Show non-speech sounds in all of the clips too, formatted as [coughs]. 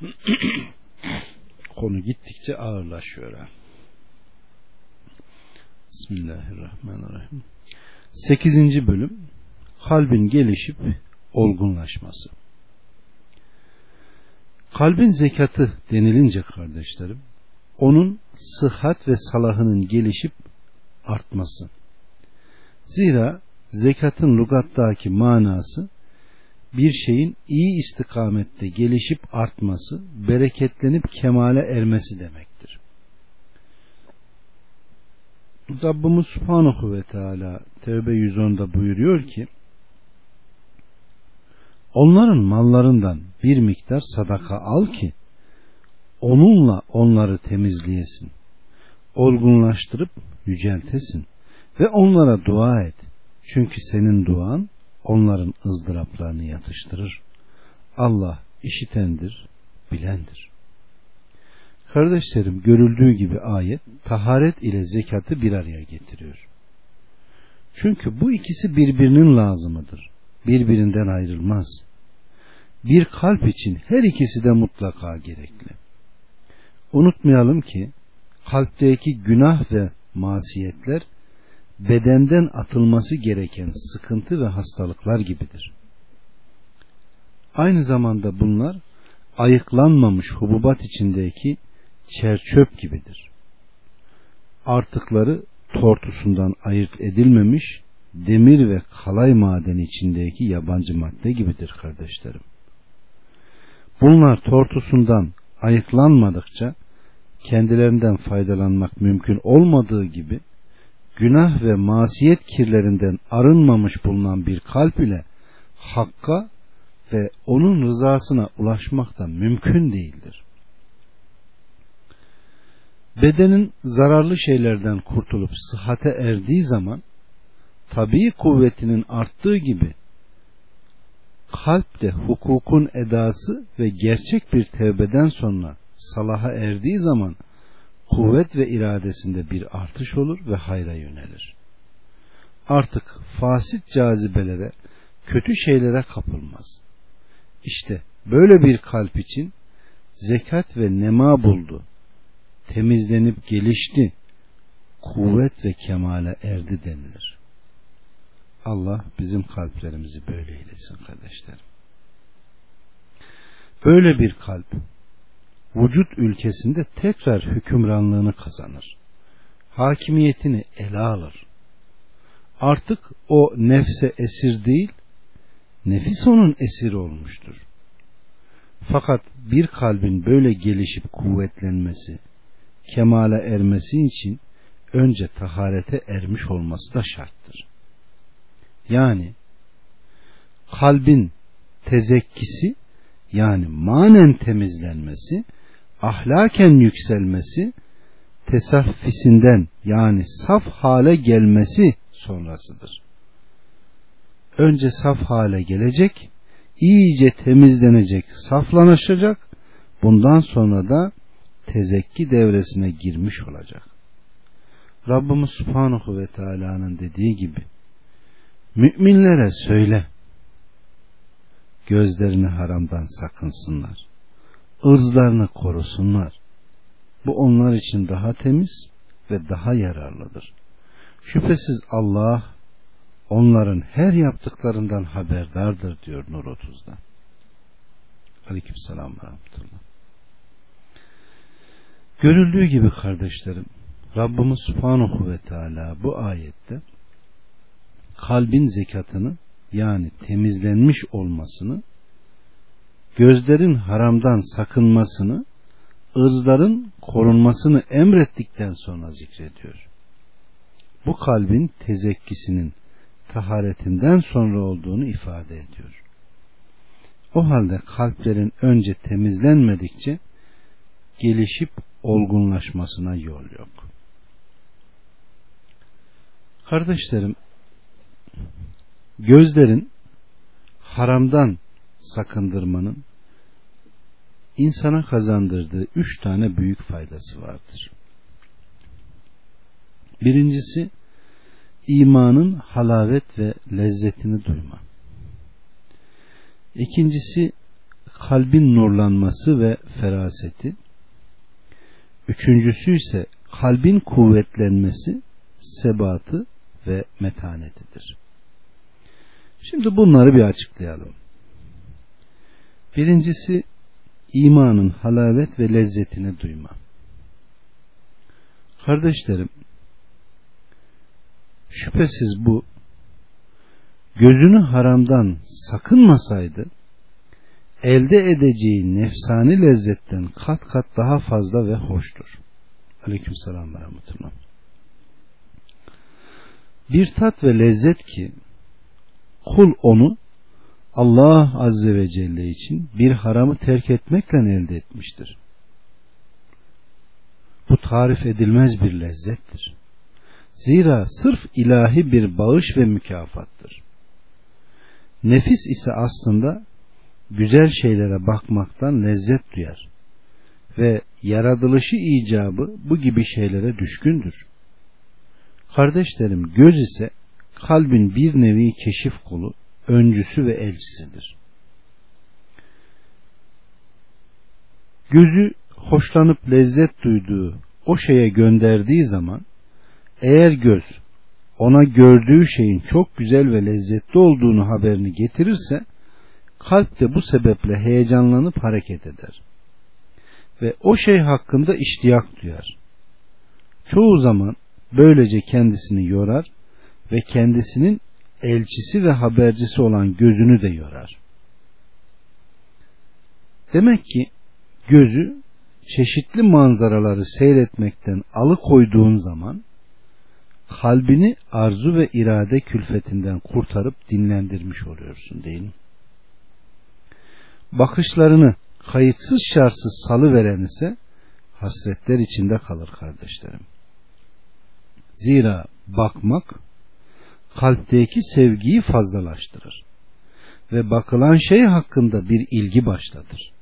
[coughs] Konu gittikçe ağırlaşıyor. Bismillahirrahmanirrahim. 8. bölüm kalbin gelişip olgunlaşması. Kalbin zekatı denilince kardeşlerim, onun sıhhat ve salahının gelişip artması. Zira zekatın lugattaki manası bir şeyin iyi istikamette gelişip artması, bereketlenip kemale ermesi demektir. Rabbimiz Subhanahu ve Teala Tevbe 110'da buyuruyor ki Onların mallarından bir miktar sadaka al ki onunla onları temizleyesin. Olgunlaştırıp yüceltesin ve onlara dua et. Çünkü senin duan onların ızdıraplarını yatıştırır. Allah işitendir, bilendir. Kardeşlerim görüldüğü gibi ayet taharet ile zekatı bir araya getiriyor. Çünkü bu ikisi birbirinin lazımıdır. Birbirinden ayrılmaz. Bir kalp için her ikisi de mutlaka gerekli. Unutmayalım ki kalpteki günah ve masiyetler bedenden atılması gereken sıkıntı ve hastalıklar gibidir. Aynı zamanda bunlar ayıklanmamış hububat içindeki çerçöp gibidir. Artıkları tortusundan ayırt edilmemiş demir ve kalay madeni içindeki yabancı madde gibidir kardeşlerim. Bunlar tortusundan ayıklanmadıkça kendilerinden faydalanmak mümkün olmadığı gibi günah ve masiyet kirlerinden arınmamış bulunan bir kalp ile hakka ve onun rızasına ulaşmak da mümkün değildir. Bedenin zararlı şeylerden kurtulup sıhhate erdiği zaman tabii kuvvetinin arttığı gibi kalp de hukukun edası ve gerçek bir tevbeden sonra salaha erdiği zaman kuvvet ve iradesinde bir artış olur ve hayra yönelir. Artık fasit cazibelere, kötü şeylere kapılmaz. İşte böyle bir kalp için zekat ve nema buldu. Temizlenip gelişti. Kuvvet ve kemale erdi denilir. Allah bizim kalplerimizi böyle eylesin kardeşlerim. Böyle bir kalp vücut ülkesinde tekrar hükümranlığını kazanır. Hakimiyetini ele alır. Artık o nefse esir değil, nefis onun esiri olmuştur. Fakat bir kalbin böyle gelişip kuvvetlenmesi, kemale ermesi için önce taharete ermiş olması da şarttır. Yani kalbin tezekkisi yani manen temizlenmesi ahlaken yükselmesi tesaffisinden yani saf hale gelmesi sonrasıdır. Önce saf hale gelecek, iyice temizlenecek, saflanışacak, bundan sonra da tezekki devresine girmiş olacak. Rabbimiz Subhanahu ve Teala'nın dediği gibi müminlere söyle gözlerini haramdan sakınsınlar ırzlarını korusunlar. Bu onlar için daha temiz ve daha yararlıdır. Şüphesiz Allah onların her yaptıklarından haberdardır diyor Nur 30'da. Aleyküm selam ve rahmetullah. Görüldüğü gibi kardeşlerim Rabbimiz Subhanahu ve Teala bu ayette kalbin zekatını yani temizlenmiş olmasını gözlerin haramdan sakınmasını, ırzların korunmasını emrettikten sonra zikrediyor. Bu kalbin tezekkisinin taharetinden sonra olduğunu ifade ediyor. O halde kalplerin önce temizlenmedikçe gelişip olgunlaşmasına yol yok. Kardeşlerim, gözlerin haramdan sakındırmanın insana kazandırdığı üç tane büyük faydası vardır. Birincisi imanın halavet ve lezzetini duyma. İkincisi kalbin nurlanması ve feraseti. Üçüncüsü ise kalbin kuvvetlenmesi, sebatı ve metanetidir. Şimdi bunları bir açıklayalım. Birincisi imanın halavet ve lezzetini duyma. Kardeşlerim, şüphesiz bu gözünü haramdan sakınmasaydı elde edeceği nefsani lezzetten kat kat daha fazla ve hoştur. Aleyküm selam ve rahmetullah. Bir tat ve lezzet ki kul onu Allah Azze ve Celle için bir haramı terk etmekle elde etmiştir. Bu tarif edilmez bir lezzettir. Zira sırf ilahi bir bağış ve mükafattır. Nefis ise aslında güzel şeylere bakmaktan lezzet duyar ve yaratılışı icabı bu gibi şeylere düşkündür. Kardeşlerim göz ise kalbin bir nevi keşif kolu, öncüsü ve elçisidir. Gözü hoşlanıp lezzet duyduğu o şeye gönderdiği zaman eğer göz ona gördüğü şeyin çok güzel ve lezzetli olduğunu haberini getirirse kalp de bu sebeple heyecanlanıp hareket eder. Ve o şey hakkında iştiyak duyar. Çoğu zaman böylece kendisini yorar ve kendisinin elçisi ve habercisi olan gözünü de yorar. Demek ki gözü çeşitli manzaraları seyretmekten alıkoyduğun zaman kalbini arzu ve irade külfetinden kurtarıp dinlendirmiş oluyorsun değil mi? Bakışlarını kayıtsız şartsız salı veren ise hasretler içinde kalır kardeşlerim. Zira bakmak kalpteki sevgiyi fazlalaştırır ve bakılan şey hakkında bir ilgi başlatır.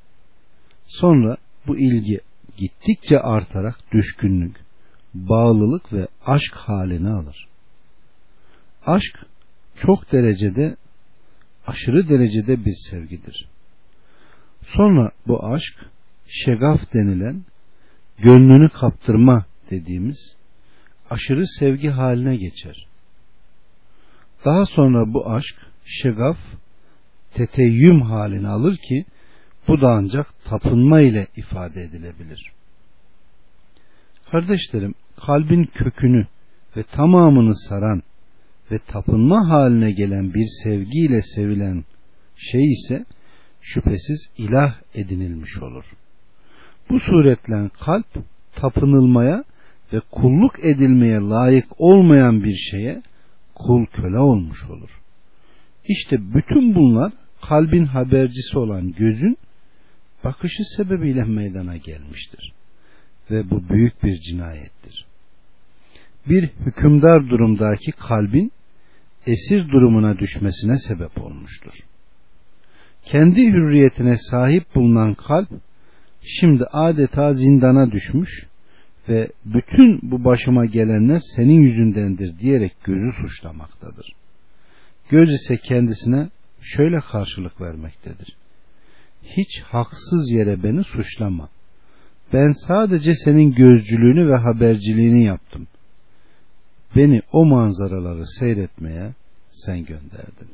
Sonra bu ilgi gittikçe artarak düşkünlük, bağlılık ve aşk halini alır. Aşk çok derecede aşırı derecede bir sevgidir. Sonra bu aşk şegaf denilen gönlünü kaptırma dediğimiz aşırı sevgi haline geçer. Daha sonra bu aşk şegaf teteyyüm halini alır ki bu da ancak tapınma ile ifade edilebilir. Kardeşlerim kalbin kökünü ve tamamını saran ve tapınma haline gelen bir sevgiyle sevilen şey ise şüphesiz ilah edinilmiş olur. Bu suretle kalp tapınılmaya ve kulluk edilmeye layık olmayan bir şeye kul köle olmuş olur. İşte bütün bunlar kalbin habercisi olan gözün bakışı sebebiyle meydana gelmiştir. Ve bu büyük bir cinayettir. Bir hükümdar durumdaki kalbin esir durumuna düşmesine sebep olmuştur. Kendi hürriyetine sahip bulunan kalp şimdi adeta zindana düşmüş ve bütün bu başıma gelenler senin yüzündendir diyerek gözü suçlamaktadır. Göz ise kendisine şöyle karşılık vermektedir. Hiç haksız yere beni suçlama. Ben sadece senin gözcülüğünü ve haberciliğini yaptım. Beni o manzaraları seyretmeye sen gönderdin.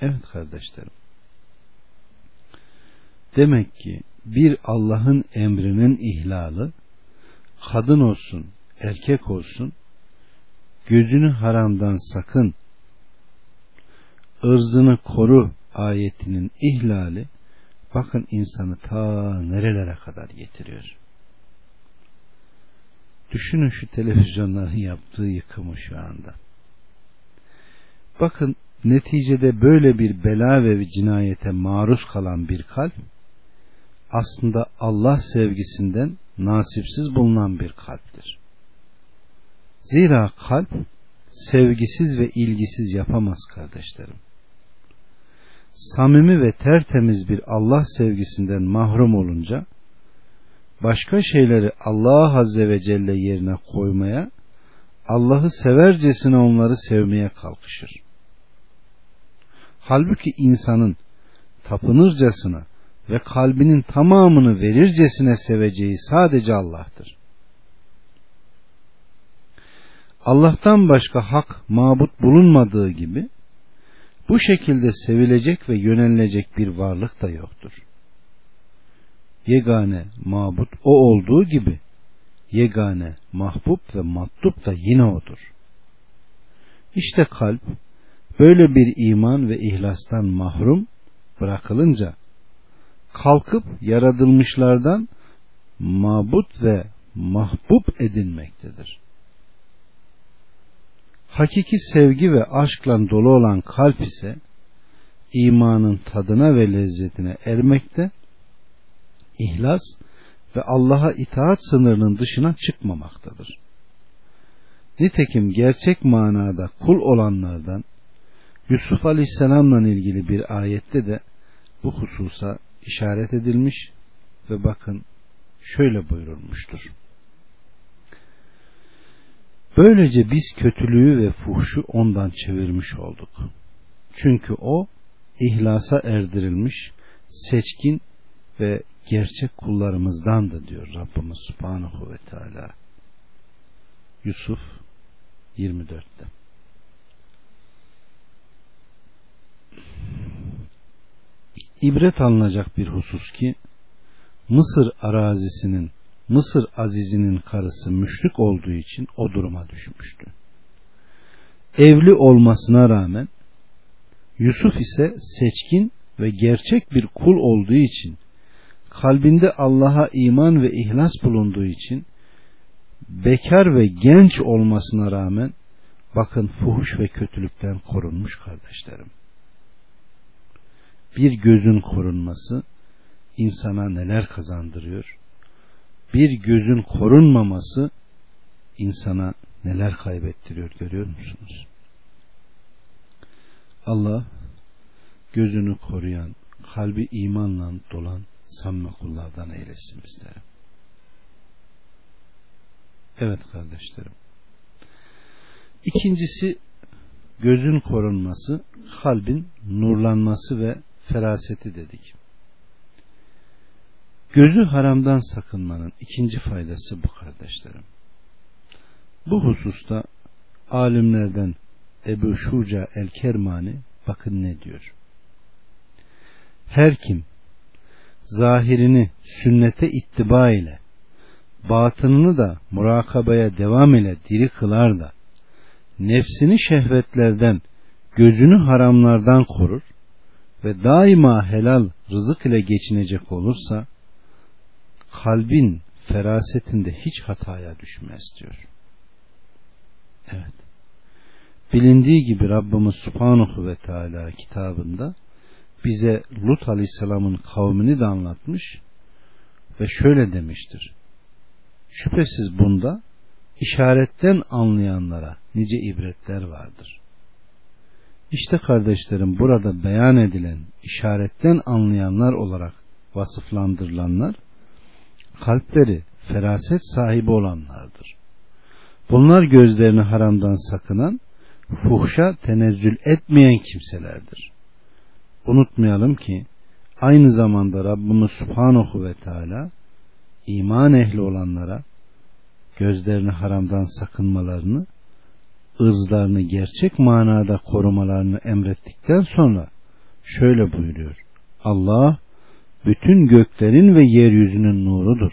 Evet kardeşlerim. Demek ki bir Allah'ın emrinin ihlali kadın olsun, erkek olsun gözünü haramdan sakın ırzını koru ayetinin ihlali bakın insanı ta nerelere kadar getiriyor. Düşünün şu televizyonların yaptığı yıkımı şu anda. Bakın neticede böyle bir bela ve cinayete maruz kalan bir kalp aslında Allah sevgisinden nasipsiz bulunan bir kalptir. Zira kalp sevgisiz ve ilgisiz yapamaz kardeşlerim. Samimi ve tertemiz bir Allah sevgisinden mahrum olunca başka şeyleri Allah Azze ve Celle yerine koymaya Allah'ı severcesine onları sevmeye kalkışır. Halbuki insanın tapınırcasına ve kalbinin tamamını verircesine seveceği sadece Allah'tır. Allah'tan başka hak mabut bulunmadığı gibi bu şekilde sevilecek ve yönelilecek bir varlık da yoktur. Yegane mabut o olduğu gibi yegane mahbub ve matlup da yine odur. İşte kalp böyle bir iman ve ihlastan mahrum bırakılınca kalkıp yaratılmışlardan mabut ve mahbub edinmektedir. Hakiki sevgi ve aşkla dolu olan kalp ise imanın tadına ve lezzetine ermekte, ihlas ve Allah'a itaat sınırının dışına çıkmamaktadır. Nitekim gerçek manada kul olanlardan Yusuf Aleyhisselam'la ilgili bir ayette de bu hususa işaret edilmiş ve bakın şöyle buyurulmuştur. Böylece biz kötülüğü ve fuhşu ondan çevirmiş olduk. Çünkü o ihlasa erdirilmiş, seçkin ve gerçek kullarımızdandı diyor Rabbimiz Subhanahu ve Teala. Yusuf 24'te. İbret alınacak bir husus ki Mısır arazisinin Mısır azizinin karısı müşrik olduğu için o duruma düşmüştü. Evli olmasına rağmen Yusuf ise seçkin ve gerçek bir kul olduğu için kalbinde Allah'a iman ve ihlas bulunduğu için bekar ve genç olmasına rağmen bakın fuhuş ve kötülükten korunmuş kardeşlerim. Bir gözün korunması insana neler kazandırıyor? Bir gözün korunmaması insana neler kaybettiriyor görüyor musunuz? Allah gözünü koruyan, kalbi imanla dolan samimi kullardan eylesin bizleri. Evet kardeşlerim. İkincisi gözün korunması, kalbin nurlanması ve feraseti dedik. Gözü haramdan sakınmanın ikinci faydası bu kardeşlerim. Bu hususta alimlerden Ebu Şuca el-Kermani bakın ne diyor. Her kim zahirini sünnete ittiba ile batınını da murakabaya devam ile diri kılar da nefsini şehvetlerden gözünü haramlardan korur ve daima helal rızık ile geçinecek olursa kalbin ferasetinde hiç hataya düşmez diyor. Evet. Bilindiği gibi Rabbimiz Subhanahu ve Teala kitabında bize Lut Aleyhisselam'ın kavmini de anlatmış ve şöyle demiştir. Şüphesiz bunda işaretten anlayanlara nice ibretler vardır. İşte kardeşlerim burada beyan edilen işaretten anlayanlar olarak vasıflandırılanlar kalpleri feraset sahibi olanlardır. Bunlar gözlerini haramdan sakınan, fuhşa tenezzül etmeyen kimselerdir. Unutmayalım ki aynı zamanda Rabbimiz Subhanahu ve Teala iman ehli olanlara gözlerini haramdan sakınmalarını, ırzlarını gerçek manada korumalarını emrettikten sonra şöyle buyuruyor. Allah bütün göklerin ve yeryüzünün nurudur.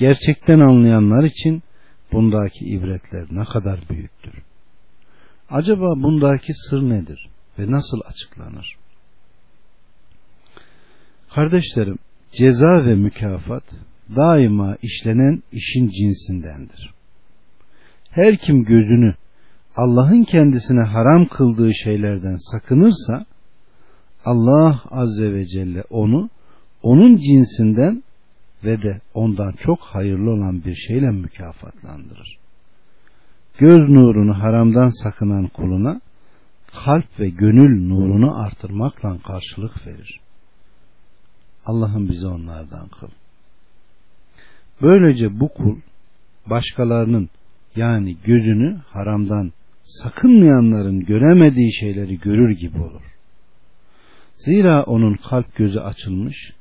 Gerçekten anlayanlar için bundaki ibretler ne kadar büyüktür. Acaba bundaki sır nedir ve nasıl açıklanır? Kardeşlerim, ceza ve mükafat daima işlenen işin cinsindendir. Her kim gözünü Allah'ın kendisine haram kıldığı şeylerden sakınırsa Allah Azze ve Celle onu onun cinsinden ve de ondan çok hayırlı olan bir şeyle mükafatlandırır. Göz nurunu haramdan sakınan kuluna kalp ve gönül nurunu artırmakla karşılık verir. Allah'ım bizi onlardan kıl. Böylece bu kul başkalarının yani gözünü haramdan sakınmayanların göremediği şeyleri görür gibi olur. Zira onun kalp gözü açılmış,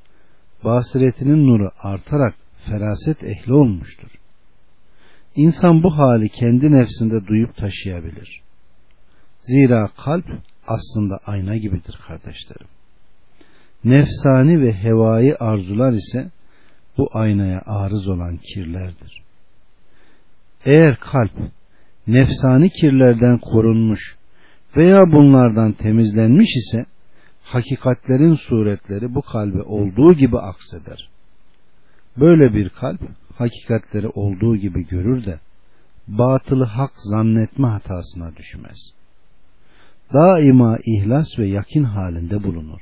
basiretinin nuru artarak feraset ehli olmuştur. İnsan bu hali kendi nefsinde duyup taşıyabilir. Zira kalp aslında ayna gibidir kardeşlerim. Nefsani ve hevai arzular ise bu aynaya arız olan kirlerdir. Eğer kalp nefsani kirlerden korunmuş veya bunlardan temizlenmiş ise hakikatlerin suretleri bu kalbe olduğu gibi akseder. Böyle bir kalp hakikatleri olduğu gibi görür de batılı hak zannetme hatasına düşmez. Daima ihlas ve yakin halinde bulunur.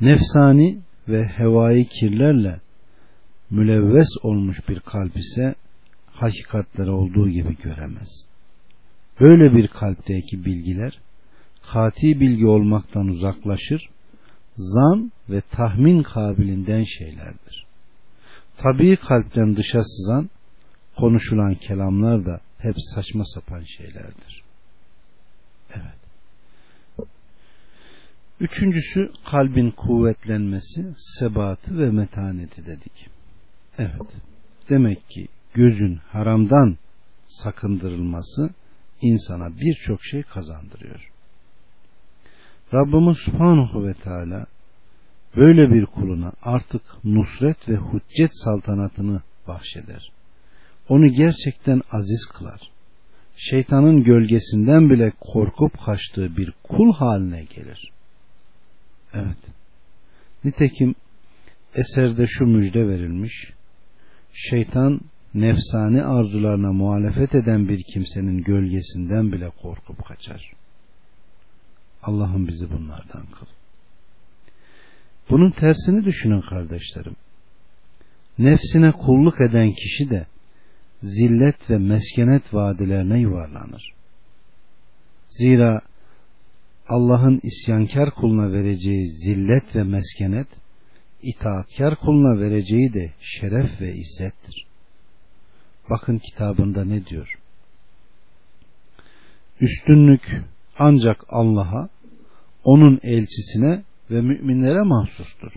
Nefsani ve hevai kirlerle mülevves olmuş bir kalp ise hakikatleri olduğu gibi göremez. Böyle bir kalpteki bilgiler kati bilgi olmaktan uzaklaşır, zan ve tahmin kabilinden şeylerdir. Tabii kalpten dışa sızan, konuşulan kelamlar da hep saçma sapan şeylerdir. Evet. Üçüncüsü kalbin kuvvetlenmesi, sebatı ve metaneti dedik. Evet. Demek ki gözün haramdan sakındırılması insana birçok şey kazandırıyor. Rabbimiz Subhanahu ve Teala böyle bir kuluna artık nusret ve hüccet saltanatını bahşeder. Onu gerçekten aziz kılar. Şeytanın gölgesinden bile korkup kaçtığı bir kul haline gelir. Evet. Nitekim eserde şu müjde verilmiş. Şeytan nefsani arzularına muhalefet eden bir kimsenin gölgesinden bile korkup kaçar. Allah'ım bizi bunlardan kıl. Bunun tersini düşünün kardeşlerim. Nefsine kulluk eden kişi de zillet ve meskenet vadilerine yuvarlanır. Zira Allah'ın isyankar kuluna vereceği zillet ve meskenet, itaatkar kuluna vereceği de şeref ve izzettir. Bakın kitabında ne diyor? Üstünlük ancak Allah'a, onun elçisine ve müminlere mahsustur.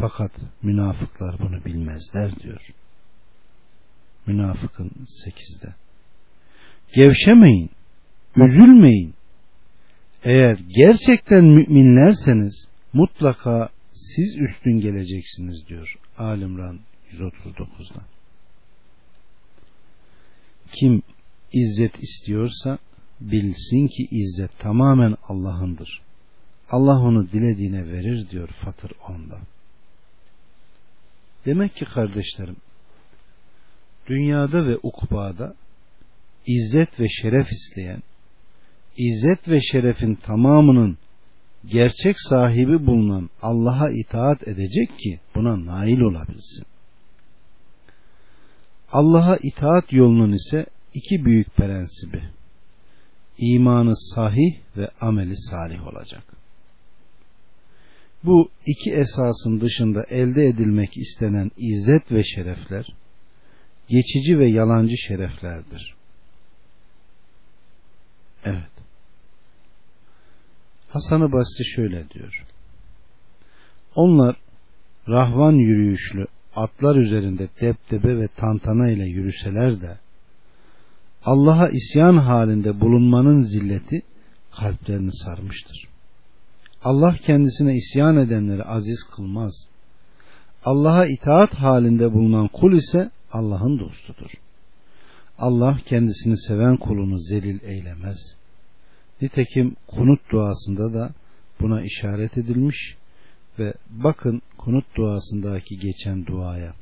Fakat münafıklar bunu bilmezler diyor. Münafıkın 8'de. Gevşemeyin, üzülmeyin. Eğer gerçekten müminlerseniz mutlaka siz üstün geleceksiniz diyor Alimran 139'da. Kim izzet istiyorsa bilsin ki izzet tamamen Allah'ındır. Allah onu dilediğine verir diyor Fatır 10'da. Demek ki kardeşlerim dünyada ve ukbada izzet ve şeref isteyen izzet ve şerefin tamamının gerçek sahibi bulunan Allah'a itaat edecek ki buna nail olabilsin. Allah'a itaat yolunun ise iki büyük prensibi imanı sahih ve ameli salih olacak. Bu iki esasın dışında elde edilmek istenen izzet ve şerefler geçici ve yalancı şereflerdir. Evet. Hasan-ı Basri şöyle diyor. Onlar rahvan yürüyüşlü atlar üzerinde depdebe ve tantana ile yürüseler de Allah'a isyan halinde bulunmanın zilleti kalplerini sarmıştır. Allah kendisine isyan edenleri aziz kılmaz. Allah'a itaat halinde bulunan kul ise Allah'ın dostudur. Allah kendisini seven kulunu zelil eylemez. Nitekim kunut duasında da buna işaret edilmiş ve bakın kunut duasındaki geçen duaya.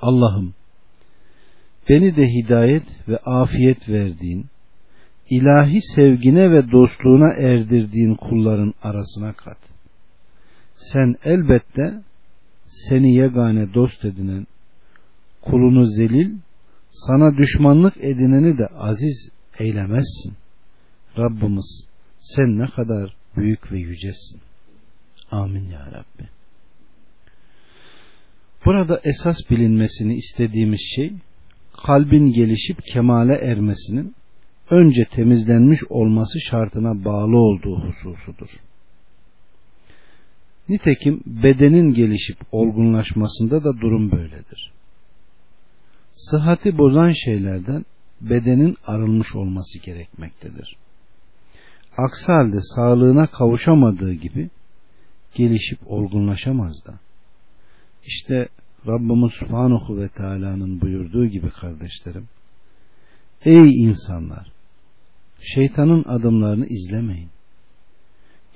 Allah'ım beni de hidayet ve afiyet verdiğin, ilahi sevgine ve dostluğuna erdirdiğin kulların arasına kat. Sen elbette seni yegane dost edinen, kulunu zelil, sana düşmanlık edineni de aziz eylemezsin. Rabbimiz sen ne kadar büyük ve yücesin. Amin ya Rabbi. Burada esas bilinmesini istediğimiz şey kalbin gelişip kemale ermesinin önce temizlenmiş olması şartına bağlı olduğu hususudur. Nitekim bedenin gelişip olgunlaşmasında da durum böyledir. Sıhhati bozan şeylerden bedenin arınmış olması gerekmektedir. Aksi halde sağlığına kavuşamadığı gibi gelişip olgunlaşamaz da. İşte Rabbimiz Subhanahu ve Teala'nın buyurduğu gibi kardeşlerim, Ey insanlar! Şeytanın adımlarını izlemeyin.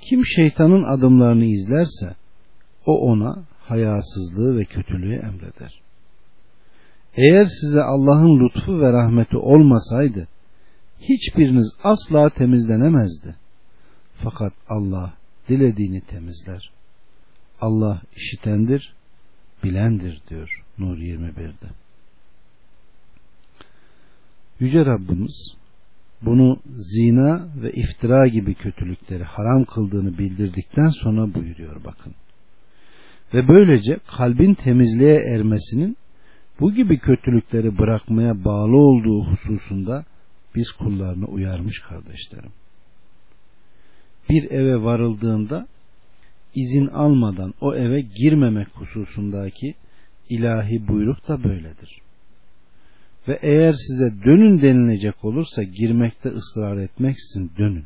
Kim şeytanın adımlarını izlerse, o ona hayasızlığı ve kötülüğü emreder. Eğer size Allah'ın lütfu ve rahmeti olmasaydı, hiçbiriniz asla temizlenemezdi. Fakat Allah dilediğini temizler. Allah işitendir, bilendir diyor Nur 21'de. Yüce Rabbimiz bunu zina ve iftira gibi kötülükleri haram kıldığını bildirdikten sonra buyuruyor bakın. Ve böylece kalbin temizliğe ermesinin bu gibi kötülükleri bırakmaya bağlı olduğu hususunda biz kullarını uyarmış kardeşlerim. Bir eve varıldığında izin almadan o eve girmemek hususundaki ilahi buyruk da böyledir. Ve eğer size dönün denilecek olursa girmekte ısrar etmeksin dönün.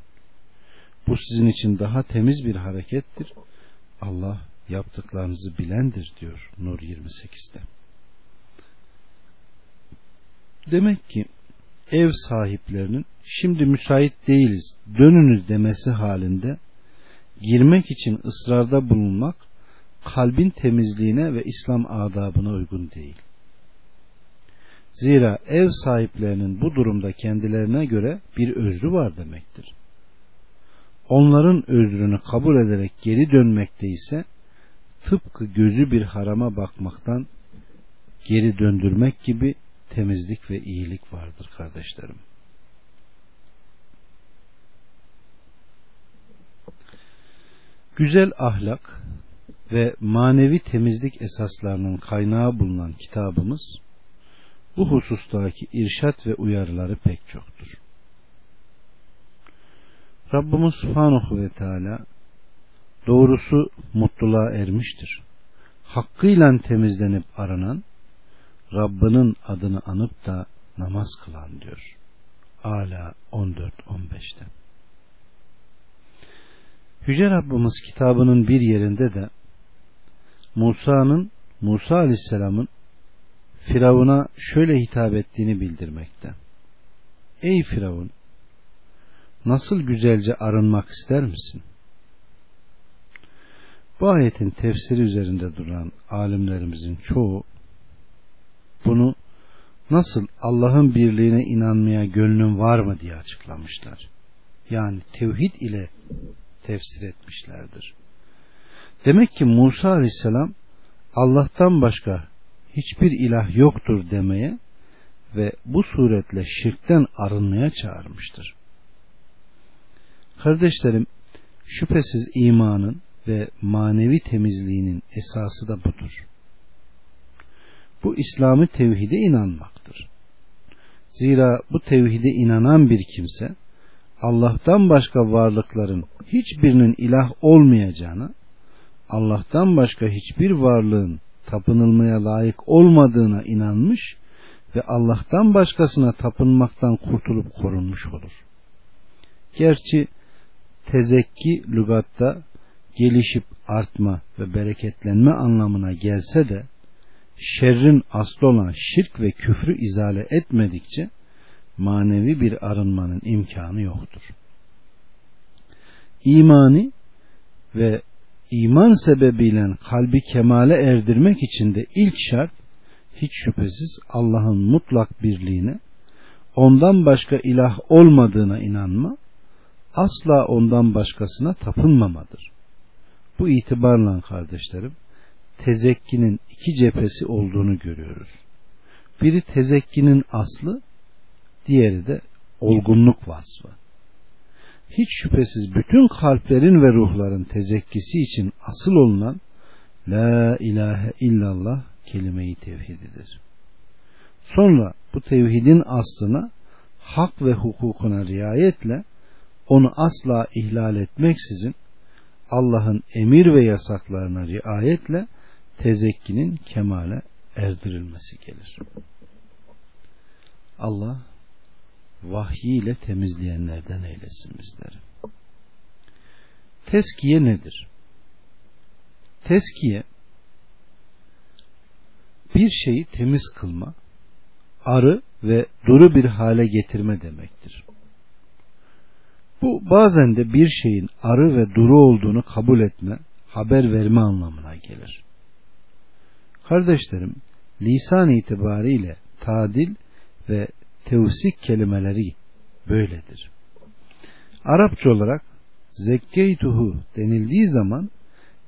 Bu sizin için daha temiz bir harekettir. Allah yaptıklarınızı bilendir diyor Nur 28'de. Demek ki ev sahiplerinin şimdi müsait değiliz dönünüz demesi halinde girmek için ısrarda bulunmak kalbin temizliğine ve İslam adabına uygun değil. Zira ev sahiplerinin bu durumda kendilerine göre bir özrü var demektir. Onların özrünü kabul ederek geri dönmekte ise tıpkı gözü bir harama bakmaktan geri döndürmek gibi temizlik ve iyilik vardır kardeşlerim. Güzel ahlak ve manevi temizlik esaslarının kaynağı bulunan kitabımız bu husustaki irşat ve uyarıları pek çoktur. Rabbimiz Subhanahu ve Teala doğrusu mutluluğa ermiştir. Hakkıyla temizlenip aranan Rabbinin adını anıp da namaz kılan diyor. Ala 14-15'te. Yüce Rabbimiz kitabının bir yerinde de Musa'nın Musa Aleyhisselam'ın Firavun'a şöyle hitap ettiğini bildirmekte. Ey Firavun! Nasıl güzelce arınmak ister misin? Bu ayetin tefsiri üzerinde duran alimlerimizin çoğu bunu nasıl Allah'ın birliğine inanmaya gönlün var mı diye açıklamışlar. Yani tevhid ile tefsir etmişlerdir. Demek ki Musa Aleyhisselam Allah'tan başka hiçbir ilah yoktur demeye ve bu suretle şirkten arınmaya çağırmıştır. Kardeşlerim, şüphesiz imanın ve manevi temizliğinin esası da budur. Bu İslami tevhide inanmaktır. Zira bu tevhide inanan bir kimse Allah'tan başka varlıkların hiçbirinin ilah olmayacağını, Allah'tan başka hiçbir varlığın tapınılmaya layık olmadığına inanmış ve Allah'tan başkasına tapınmaktan kurtulup korunmuş olur. Gerçi tezekki lügatta gelişip artma ve bereketlenme anlamına gelse de şerrin aslı olan şirk ve küfrü izale etmedikçe manevi bir arınmanın imkanı yoktur. İmani ve iman sebebiyle kalbi kemale erdirmek için de ilk şart hiç şüphesiz Allah'ın mutlak birliğine, ondan başka ilah olmadığına inanma, asla ondan başkasına tapınmamadır. Bu itibarla kardeşlerim, tezekkinin iki cephesi olduğunu görüyoruz. Biri tezekkinin aslı, diğeri de olgunluk vasfı. Hiç şüphesiz bütün kalplerin ve ruhların tezekkisi için asıl olunan La ilahe illallah kelime-i tevhididir. Sonra bu tevhidin aslına hak ve hukukuna riayetle onu asla ihlal etmeksizin Allah'ın emir ve yasaklarına riayetle tezekkinin kemale erdirilmesi gelir. Allah vahyiyle temizleyenlerden eylesin bizleri. Teskiye nedir? Teskiye bir şeyi temiz kılma, arı ve duru bir hale getirme demektir. Bu bazen de bir şeyin arı ve duru olduğunu kabul etme, haber verme anlamına gelir. Kardeşlerim, lisan itibariyle tadil ve tevsik kelimeleri böyledir. Arapça olarak zekkeytuhu denildiği zaman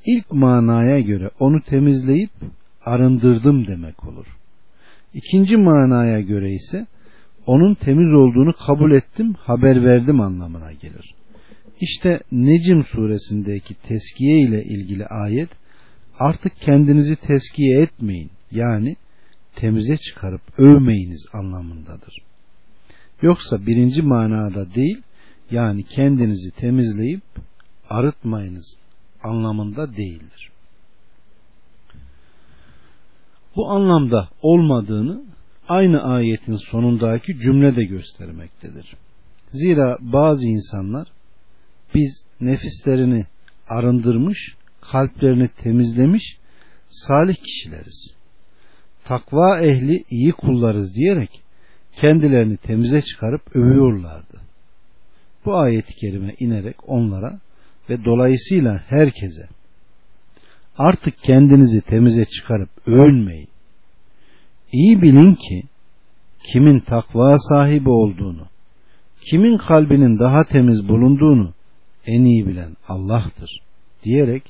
ilk manaya göre onu temizleyip arındırdım demek olur. İkinci manaya göre ise onun temiz olduğunu kabul ettim, haber verdim anlamına gelir. İşte Necim suresindeki teskiye ile ilgili ayet artık kendinizi teskiye etmeyin yani temize çıkarıp övmeyiniz anlamındadır. Yoksa birinci manada değil yani kendinizi temizleyip arıtmayınız anlamında değildir. Bu anlamda olmadığını aynı ayetin sonundaki cümle de göstermektedir. Zira bazı insanlar biz nefislerini arındırmış, kalplerini temizlemiş salih kişileriz. Takva ehli iyi kullarız diyerek kendilerini temize çıkarıp övüyorlardı. Bu ayet-i kerime inerek onlara ve dolayısıyla herkese artık kendinizi temize çıkarıp övünmeyin. İyi bilin ki kimin takva sahibi olduğunu, kimin kalbinin daha temiz bulunduğunu en iyi bilen Allah'tır diyerek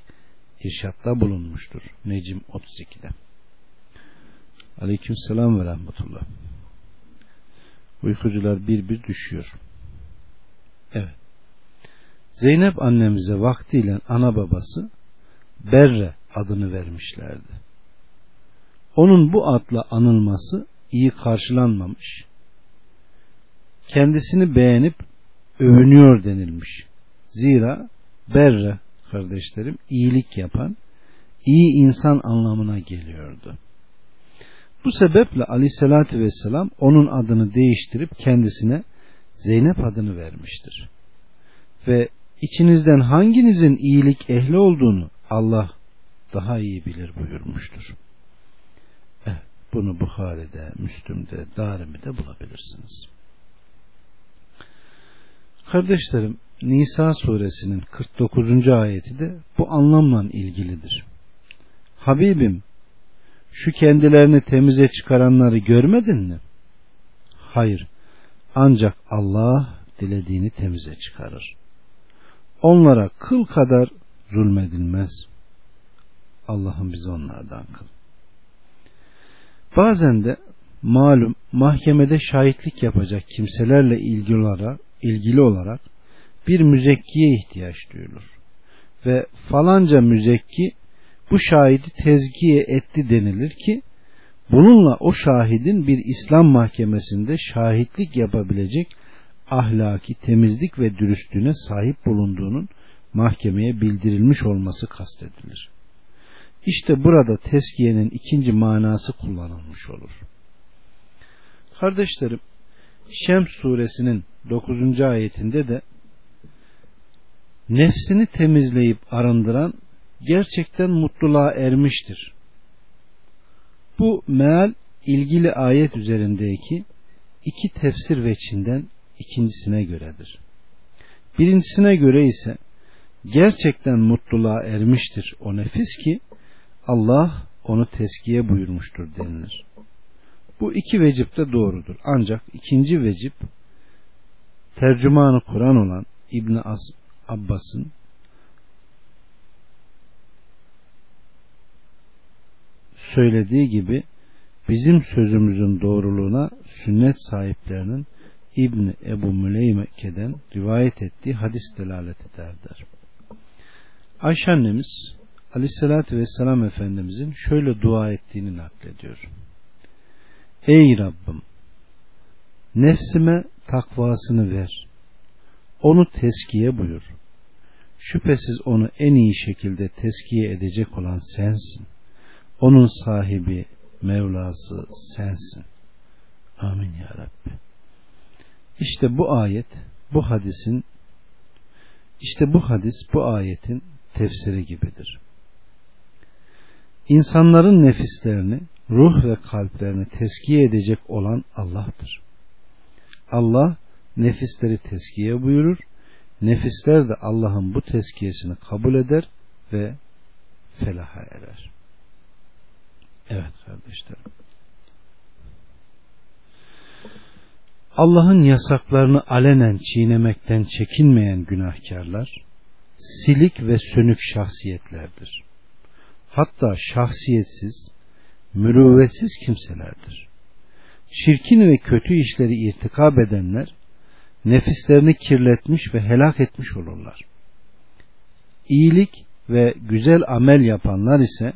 irşatta bulunmuştur. Necim 32'de. Aleyküm selam ve rahmetullah. Uykucular bir bir düşüyor. Evet. Zeynep annemize vaktiyle ana babası Berre adını vermişlerdi. Onun bu adla anılması iyi karşılanmamış. Kendisini beğenip övünüyor denilmiş. Zira Berre kardeşlerim iyilik yapan, iyi insan anlamına geliyordu. Bu sebeple aleyhissalatü vesselam onun adını değiştirip kendisine Zeynep adını vermiştir. Ve içinizden hanginizin iyilik ehli olduğunu Allah daha iyi bilir buyurmuştur. Eh, bunu Bukhari'de, Müslüm'de, Darimi'de bulabilirsiniz. Kardeşlerim, Nisa suresinin 49. ayeti de bu anlamla ilgilidir. Habibim, şu kendilerini temize çıkaranları görmedin mi? Hayır, ancak Allah dilediğini temize çıkarır. Onlara kıl kadar zulmedilmez. Allah'ım bizi onlardan kıl. Bazen de malum mahkemede şahitlik yapacak kimselerle ilgili olarak, ilgili olarak bir müzekkiye ihtiyaç duyulur. Ve falanca müzekki bu şahidi tezkiye etti denilir ki bununla o şahidin bir İslam mahkemesinde şahitlik yapabilecek ahlaki temizlik ve dürüstlüğüne sahip bulunduğunun mahkemeye bildirilmiş olması kastedilir. İşte burada teskiyenin ikinci manası kullanılmış olur. Kardeşlerim, Şems suresinin 9. ayetinde de nefsini temizleyip arındıran gerçekten mutluluğa ermiştir. Bu meal ilgili ayet üzerindeki iki tefsir veçinden ikincisine göredir. Birincisine göre ise gerçekten mutluluğa ermiştir o nefis ki Allah onu teskiye buyurmuştur denilir. Bu iki vecip de doğrudur. Ancak ikinci vecip tercümanı Kur'an olan İbn Abbas'ın söylediği gibi bizim sözümüzün doğruluğuna sünnet sahiplerinin İbni Ebu Müleymeke'den rivayet ettiği hadis delalet eder der. Ayşe annemiz Aleyhisselatü Vesselam Efendimizin şöyle dua ettiğini naklediyor. Ey Rabbim Nefsime takvasını ver. Onu teskiye buyur. Şüphesiz onu en iyi şekilde teskiye edecek olan sensin. Onun sahibi, Mevlası sensin. Amin ya Rabbi. İşte bu ayet, bu hadisin işte bu hadis bu ayetin tefsiri gibidir. İnsanların nefislerini, ruh ve kalplerini teskiye edecek olan Allah'tır. Allah nefisleri teskiye buyurur. Nefisler de Allah'ın bu teskiyesini kabul eder ve felaha erer. Evet kardeşlerim. Allah'ın yasaklarını alenen çiğnemekten çekinmeyen günahkarlar silik ve sönük şahsiyetlerdir. Hatta şahsiyetsiz, mürüvvetsiz kimselerdir. Şirkin ve kötü işleri irtikab edenler nefislerini kirletmiş ve helak etmiş olurlar. İyilik ve güzel amel yapanlar ise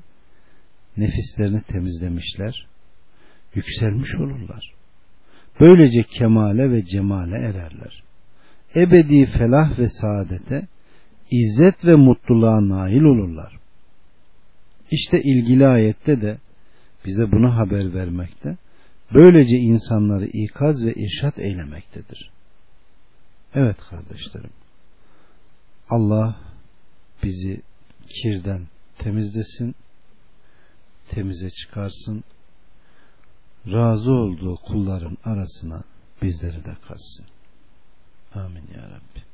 nefislerini temizlemişler, yükselmiş olurlar. Böylece kemale ve cemale ererler. Ebedi felah ve saadete, izzet ve mutluluğa nail olurlar. İşte ilgili ayette de bize bunu haber vermekte, böylece insanları ikaz ve irşat eylemektedir. Evet kardeşlerim, Allah bizi kirden temizlesin, temize çıkarsın, razı olduğu kulların arasına bizleri de katsın. Amin ya Rabbi.